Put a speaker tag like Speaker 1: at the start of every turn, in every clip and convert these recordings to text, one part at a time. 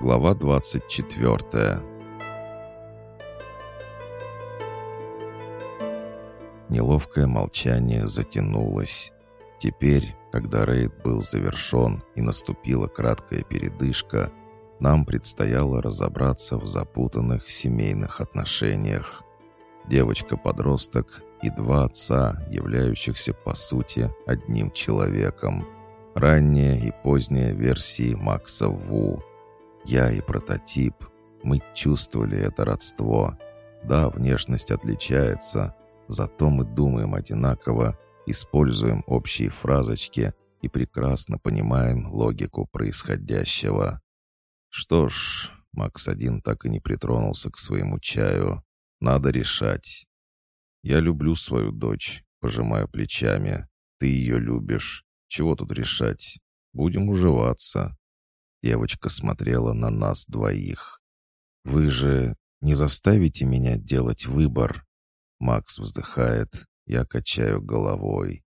Speaker 1: Глава 24 Неловкое молчание затянулось. Теперь, когда рейд был завершен и наступила краткая передышка, нам предстояло разобраться в запутанных семейных отношениях. Девочка-подросток и два отца, являющихся по сути одним человеком. Ранняя и поздняя версии Макса Ву. Я и прототип. Мы чувствовали это родство. Да, внешность отличается, зато мы думаем одинаково, используем общие фразочки и прекрасно понимаем логику происходящего. Что ж, Макс один так и не притронулся к своему чаю. Надо решать. Я люблю свою дочь, пожимаю плечами. Ты ее любишь. Чего тут решать? Будем уживаться. Девочка смотрела на нас двоих. «Вы же не заставите меня делать выбор?» Макс вздыхает, я качаю головой.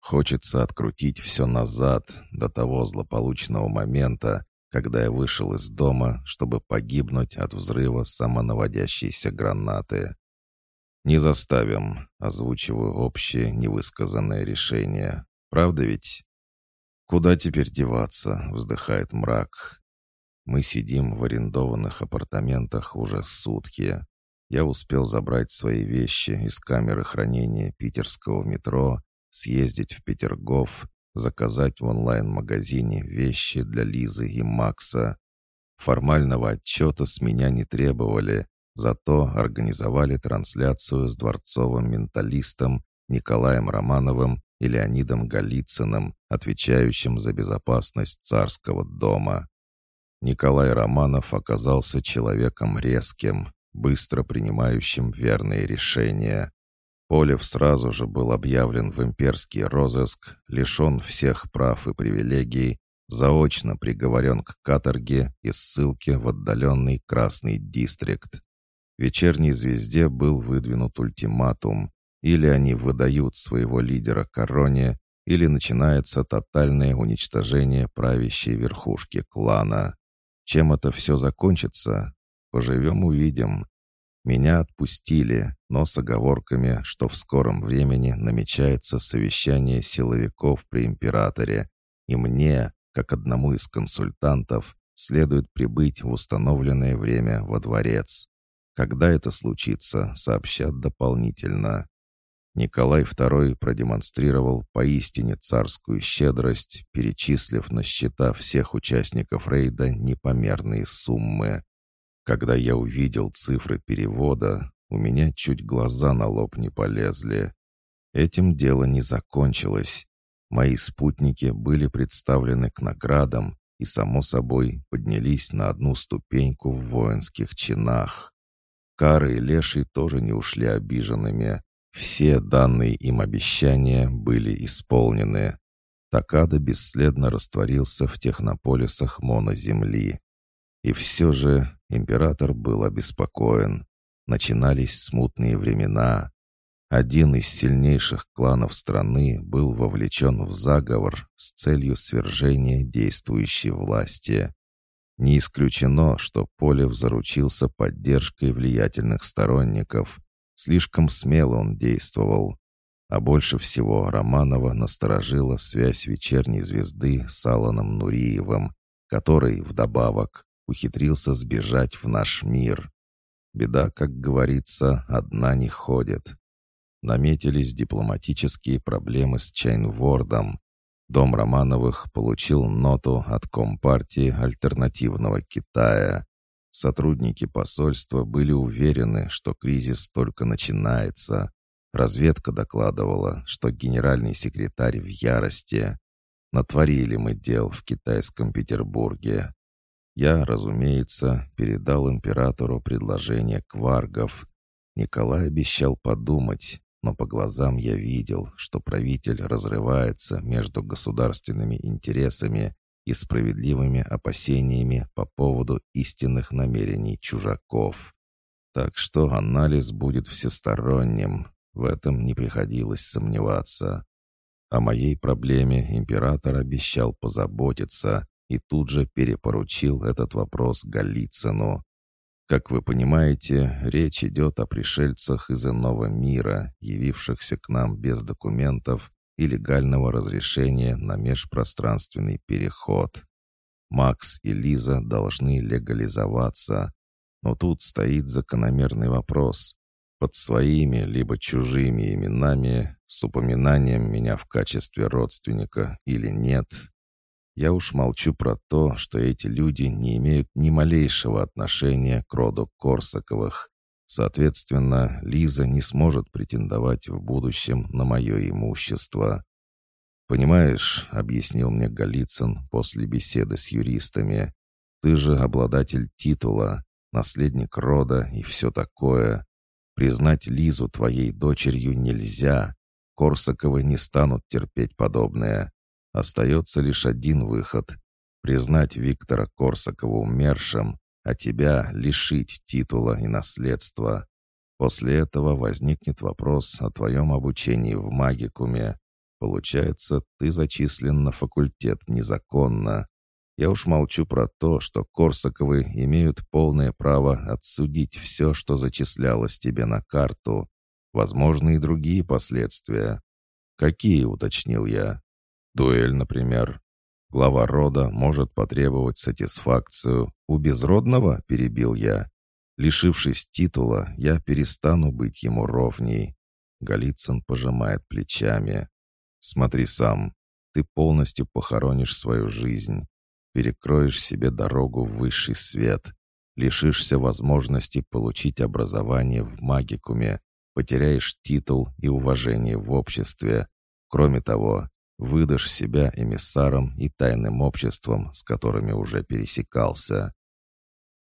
Speaker 1: Хочется открутить все назад, до того злополучного момента, когда я вышел из дома, чтобы погибнуть от взрыва самонаводящейся гранаты. «Не заставим», — озвучиваю общее невысказанное решение. «Правда ведь?» «Куда теперь деваться?» — вздыхает мрак. Мы сидим в арендованных апартаментах уже сутки. Я успел забрать свои вещи из камеры хранения питерского метро, съездить в Петергоф, заказать в онлайн-магазине вещи для Лизы и Макса. Формального отчета с меня не требовали, зато организовали трансляцию с дворцовым менталистом Николаем Романовым и Леонидом Голицыным, отвечающим за безопасность царского дома. Николай Романов оказался человеком резким, быстро принимающим верные решения. Полев сразу же был объявлен в имперский розыск, лишен всех прав и привилегий, заочно приговорен к каторге и ссылке в отдаленный Красный Дистрикт. Вечерней звезде был выдвинут ультиматум. Или они выдают своего лидера короне, или начинается тотальное уничтожение правящей верхушки клана. Чем это все закончится? Поживем-увидим. Меня отпустили, но с оговорками, что в скором времени намечается совещание силовиков при императоре, и мне, как одному из консультантов, следует прибыть в установленное время во дворец. Когда это случится, сообщат дополнительно. Николай II продемонстрировал поистине царскую щедрость, перечислив на счета всех участников рейда непомерные суммы. Когда я увидел цифры перевода, у меня чуть глаза на лоб не полезли. Этим дело не закончилось. Мои спутники были представлены к наградам и, само собой, поднялись на одну ступеньку в воинских чинах. Кары и Леший тоже не ушли обиженными. Все данные им обещания были исполнены. Такада бесследно растворился в технополисах моноземли. И все же император был обеспокоен. Начинались смутные времена. Один из сильнейших кланов страны был вовлечен в заговор с целью свержения действующей власти. Не исключено, что Полев заручился поддержкой влиятельных сторонников. Слишком смело он действовал. А больше всего Романова насторожила связь вечерней звезды с Аланом Нуриевым, который, вдобавок, ухитрился сбежать в наш мир. Беда, как говорится, одна не ходит. Наметились дипломатические проблемы с Чайнвордом. Дом Романовых получил ноту от Компартии альтернативного Китая. Сотрудники посольства были уверены, что кризис только начинается. Разведка докладывала, что генеральный секретарь в ярости. Натворили мы дел в китайском Петербурге. Я, разумеется, передал императору предложение кваргов. Николай обещал подумать, но по глазам я видел, что правитель разрывается между государственными интересами и справедливыми опасениями по поводу истинных намерений чужаков. Так что анализ будет всесторонним, в этом не приходилось сомневаться. О моей проблеме император обещал позаботиться, и тут же перепоручил этот вопрос Голицыну. Как вы понимаете, речь идет о пришельцах из иного мира, явившихся к нам без документов и легального разрешения на межпространственный переход. Макс и Лиза должны легализоваться. Но тут стоит закономерный вопрос. Под своими либо чужими именами, с упоминанием меня в качестве родственника или нет, я уж молчу про то, что эти люди не имеют ни малейшего отношения к роду Корсаковых. Соответственно, Лиза не сможет претендовать в будущем на мое имущество. «Понимаешь», — объяснил мне Голицын после беседы с юристами, «ты же обладатель титула, наследник рода и все такое. Признать Лизу твоей дочерью нельзя. Корсаковы не станут терпеть подобное. Остается лишь один выход — признать Виктора Корсакова умершим, а тебя лишить титула и наследства. После этого возникнет вопрос о твоем обучении в магикуме. Получается, ты зачислен на факультет незаконно. Я уж молчу про то, что Корсаковы имеют полное право отсудить все, что зачислялось тебе на карту. Возможны и другие последствия. Какие, уточнил я. Дуэль, например. Глава рода может потребовать сатисфакцию. У безродного, перебил я. Лишившись титула, я перестану быть ему ровней. Голицын пожимает плечами. Смотри сам. Ты полностью похоронишь свою жизнь. Перекроешь себе дорогу в высший свет. Лишишься возможности получить образование в магикуме. Потеряешь титул и уважение в обществе. Кроме того, выдашь себя эмиссаром и тайным обществом, с которыми уже пересекался.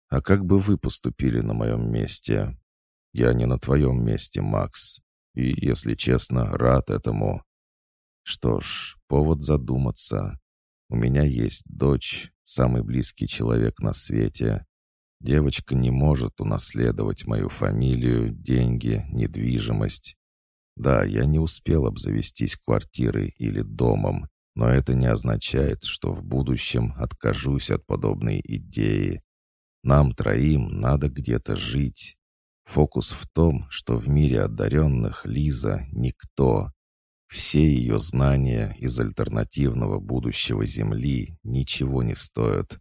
Speaker 1: А как бы вы поступили на моем месте? Я не на твоем месте, Макс. И, если честно, рад этому. Что ж, повод задуматься. У меня есть дочь, самый близкий человек на свете. Девочка не может унаследовать мою фамилию, деньги, недвижимость. Да, я не успел обзавестись квартирой или домом, но это не означает, что в будущем откажусь от подобной идеи. Нам троим надо где-то жить. Фокус в том, что в мире одаренных Лиза — никто. Все ее знания из альтернативного будущего Земли ничего не стоят.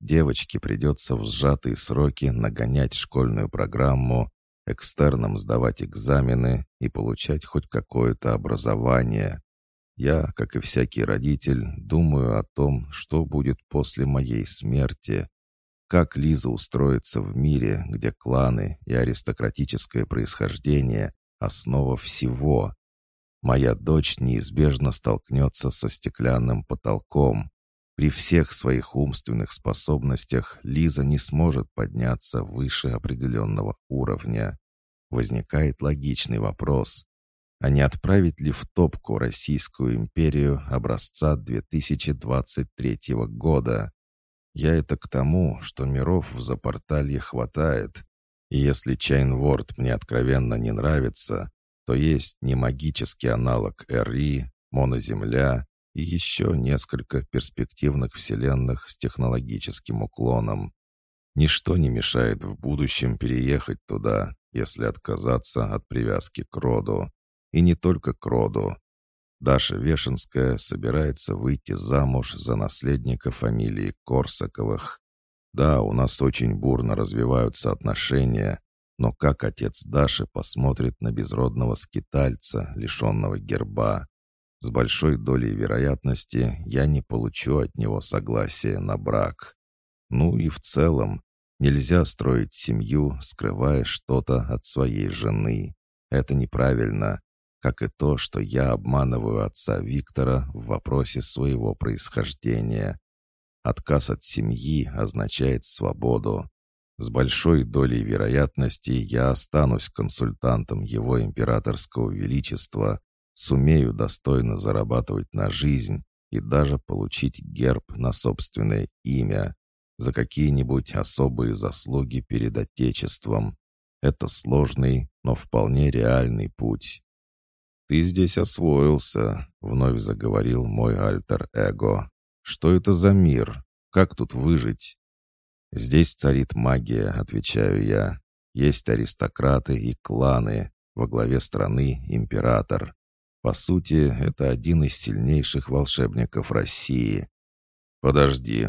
Speaker 1: Девочке придется в сжатые сроки нагонять школьную программу, экстерном сдавать экзамены и получать хоть какое-то образование. Я, как и всякий родитель, думаю о том, что будет после моей смерти, как Лиза устроится в мире, где кланы и аристократическое происхождение — основа всего. Моя дочь неизбежно столкнется со стеклянным потолком. При всех своих умственных способностях Лиза не сможет подняться выше определенного уровня. Возникает логичный вопрос. А не отправить ли в топку Российскую империю образца 2023 года? Я это к тому, что миров в Запорталье хватает. И если Чайнворд мне откровенно не нравится, то есть не магический аналог РИ, моноземля еще несколько перспективных вселенных с технологическим уклоном. Ничто не мешает в будущем переехать туда, если отказаться от привязки к роду. И не только к роду. Даша Вешенская собирается выйти замуж за наследника фамилии Корсаковых. Да, у нас очень бурно развиваются отношения, но как отец Даши посмотрит на безродного скитальца, лишенного герба? С большой долей вероятности я не получу от него согласия на брак. Ну и в целом, нельзя строить семью, скрывая что-то от своей жены. Это неправильно, как и то, что я обманываю отца Виктора в вопросе своего происхождения. Отказ от семьи означает свободу. С большой долей вероятности я останусь консультантом его императорского величества, сумею достойно зарабатывать на жизнь и даже получить герб на собственное имя за какие-нибудь особые заслуги перед Отечеством. Это сложный, но вполне реальный путь. «Ты здесь освоился», — вновь заговорил мой альтер-эго. «Что это за мир? Как тут выжить?» «Здесь царит магия», — отвечаю я. «Есть аристократы и кланы. Во главе страны император. По сути, это один из сильнейших волшебников России». «Подожди».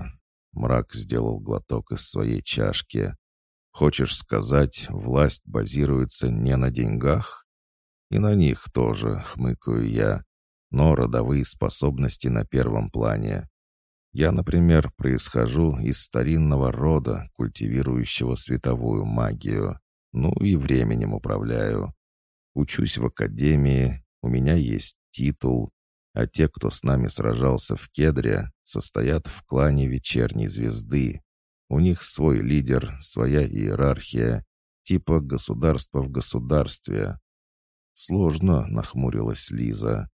Speaker 1: Мрак сделал глоток из своей чашки. «Хочешь сказать, власть базируется не на деньгах?» «И на них тоже», — хмыкаю я. «Но родовые способности на первом плане. Я, например, происхожу из старинного рода, культивирующего световую магию. Ну и временем управляю. Учусь в академии, у меня есть титул, а те, кто с нами сражался в Кедре, состоят в клане Вечерней Звезды. У них свой лидер, своя иерархия, типа государства в государстве. «Сложно», — нахмурилась Лиза.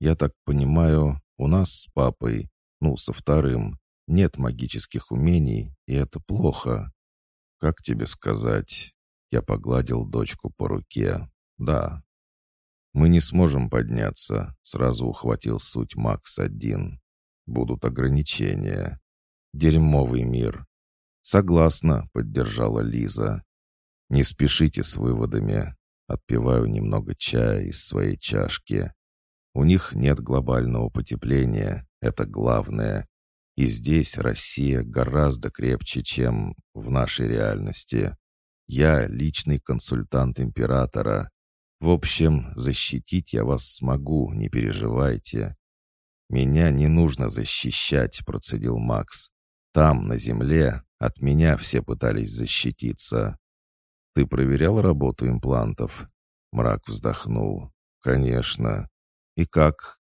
Speaker 1: «Я так понимаю, у нас с папой ну, со вторым. Нет магических умений, и это плохо. Как тебе сказать? Я погладил дочку по руке. Да. Мы не сможем подняться, сразу ухватил суть Макс-1. Будут ограничения. Дерьмовый мир. Согласна, поддержала Лиза. Не спешите с выводами. Отпиваю немного чая из своей чашки. У них нет глобального потепления, это главное. И здесь Россия гораздо крепче, чем в нашей реальности. Я личный консультант императора. В общем, защитить я вас смогу, не переживайте. Меня не нужно защищать, процедил Макс. Там, на земле, от меня все пытались защититься. Ты проверял работу имплантов? Мрак вздохнул. Конечно. И как?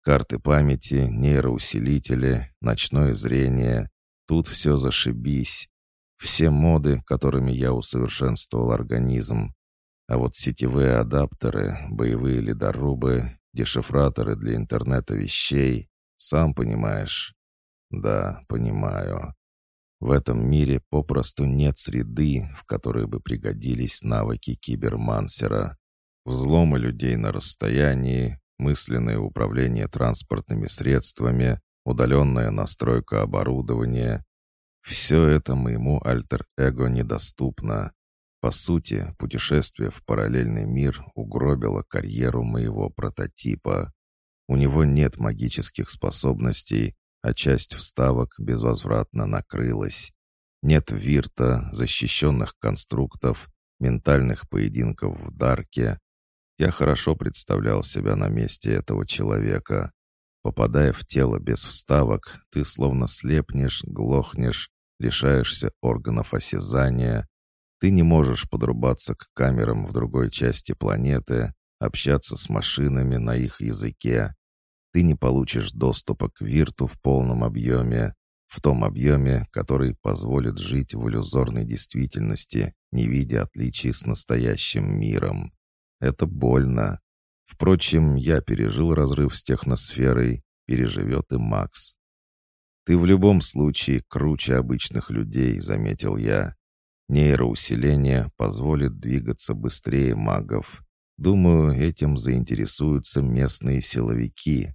Speaker 1: Карты памяти, нейроусилители, ночное зрение. Тут все зашибись. Все моды, которыми я усовершенствовал организм. А вот сетевые адаптеры, боевые ледорубы, дешифраторы для интернета вещей, сам понимаешь. Да, понимаю. В этом мире попросту нет среды, в которой бы пригодились навыки кибермансера. Взломы людей на расстоянии, мысленное управление транспортными средствами, удаленная настройка оборудования. Все это моему альтер-эго недоступно. По сути, путешествие в параллельный мир угробило карьеру моего прототипа. У него нет магических способностей, а часть вставок безвозвратно накрылась. Нет вирта, защищенных конструктов, ментальных поединков в Дарке, я хорошо представлял себя на месте этого человека. Попадая в тело без вставок, ты словно слепнешь, глохнешь, лишаешься органов осязания. Ты не можешь подрубаться к камерам в другой части планеты, общаться с машинами на их языке. Ты не получишь доступа к вирту в полном объеме, в том объеме, который позволит жить в иллюзорной действительности, не видя отличий с настоящим миром. Это больно. Впрочем, я пережил разрыв с техносферой, переживет и Макс. «Ты в любом случае круче обычных людей», — заметил я. «Нейроусиление позволит двигаться быстрее магов. Думаю, этим заинтересуются местные силовики».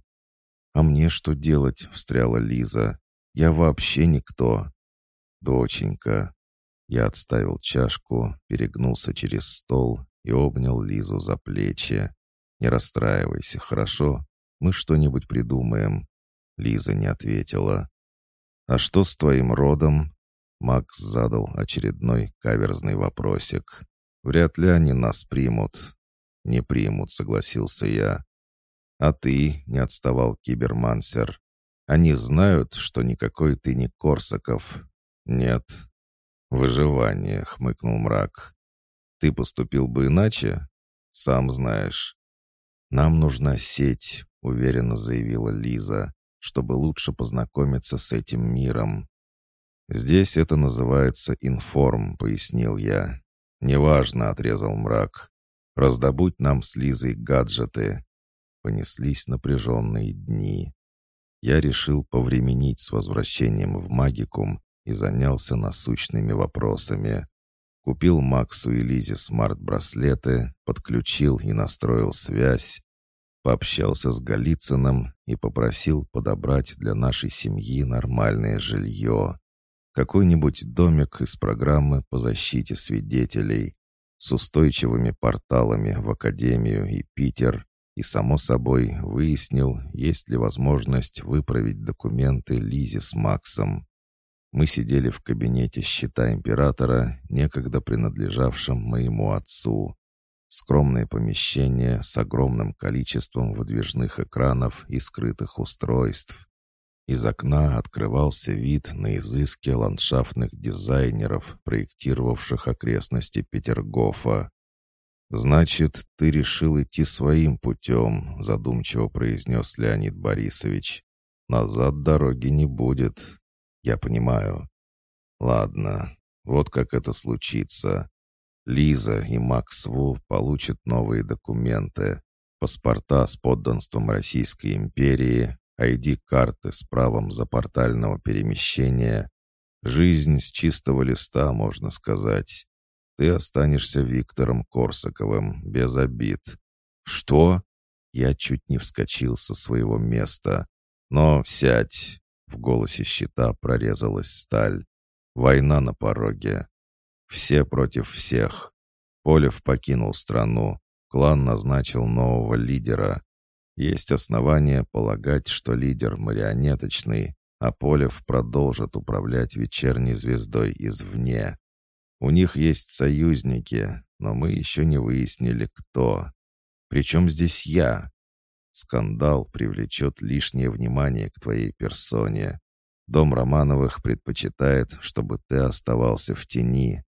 Speaker 1: «А мне что делать?» — встряла Лиза. «Я вообще никто». «Доченька». Я отставил чашку, перегнулся через стол и обнял Лизу за плечи. «Не расстраивайся, хорошо? Мы что-нибудь придумаем». Лиза не ответила. «А что с твоим родом?» Макс задал очередной каверзный вопросик. «Вряд ли они нас примут». «Не примут», — согласился я. «А ты?» — не отставал кибермансер. «Они знают, что никакой ты не Корсаков?» «Нет». «Выживание», — хмыкнул мрак. Ты поступил бы иначе? Сам знаешь. Нам нужна сеть, уверенно заявила Лиза, чтобы лучше познакомиться с этим миром. Здесь это называется информ, пояснил я. Неважно, отрезал мрак. Раздобудь нам с Лизой гаджеты. Понеслись напряженные дни. Я решил повременить с возвращением в магикум и занялся насущными вопросами. Купил Максу и Лизе смарт-браслеты, подключил и настроил связь. Пообщался с Голицыным и попросил подобрать для нашей семьи нормальное жилье. Какой-нибудь домик из программы по защите свидетелей с устойчивыми порталами в Академию и Питер и, само собой, выяснил, есть ли возможность выправить документы Лизе с Максом. Мы сидели в кабинете счета императора, некогда принадлежавшем моему отцу. Скромное помещение с огромным количеством выдвижных экранов и скрытых устройств. Из окна открывался вид на изыски ландшафтных дизайнеров, проектировавших окрестности Петергофа. «Значит, ты решил идти своим путем», — задумчиво произнес Леонид Борисович. «Назад дороги не будет. Я понимаю». «Ладно, вот как это случится. Лиза и Макс Ву получат новые документы, паспорта с подданством Российской империи, ID-карты с правом запортального перемещения. Жизнь с чистого листа, можно сказать. Ты останешься Виктором Корсаковым, без обид. Что? Я чуть не вскочил со своего места. Но сядь. В голосе щита прорезалась сталь. Война на пороге. Все против всех. Полев покинул страну. Клан назначил нового лидера. Есть основания полагать, что лидер марионеточный, а Полев продолжит управлять вечерней звездой извне. У них есть союзники, но мы еще не выяснили, кто. Причем здесь я? Скандал привлечет лишнее внимание к твоей персоне. Дом Романовых предпочитает, чтобы ты оставался в тени.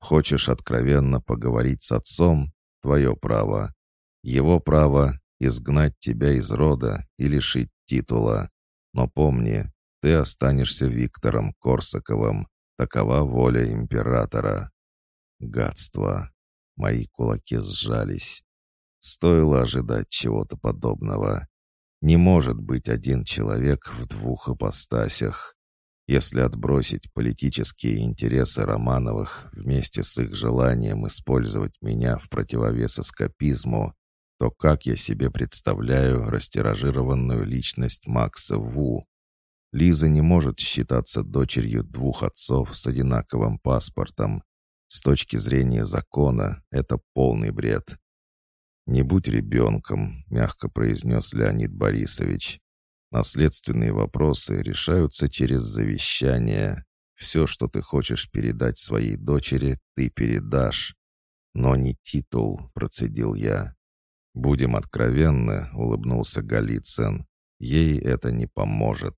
Speaker 1: Хочешь откровенно поговорить с отцом? Твое право. Его право изгнать тебя из рода и лишить титула. Но помни, ты останешься Виктором Корсаковым. Такова воля императора. Гадство. Мои кулаки сжались. Стоило ожидать чего-то подобного. Не может быть один человек в двух ипостасях. Если отбросить политические интересы Романовых вместе с их желанием использовать меня в противовес эскапизму, то как я себе представляю растиражированную личность Макса Ву? Лиза не может считаться дочерью двух отцов с одинаковым паспортом. С точки зрения закона это полный бред. «Не будь ребенком», — мягко произнес Леонид Борисович. «Наследственные вопросы решаются через завещание. Все, что ты хочешь передать своей дочери, ты передашь. Но не титул», — процедил я. «Будем откровенны», — улыбнулся Голицын. «Ей это не поможет».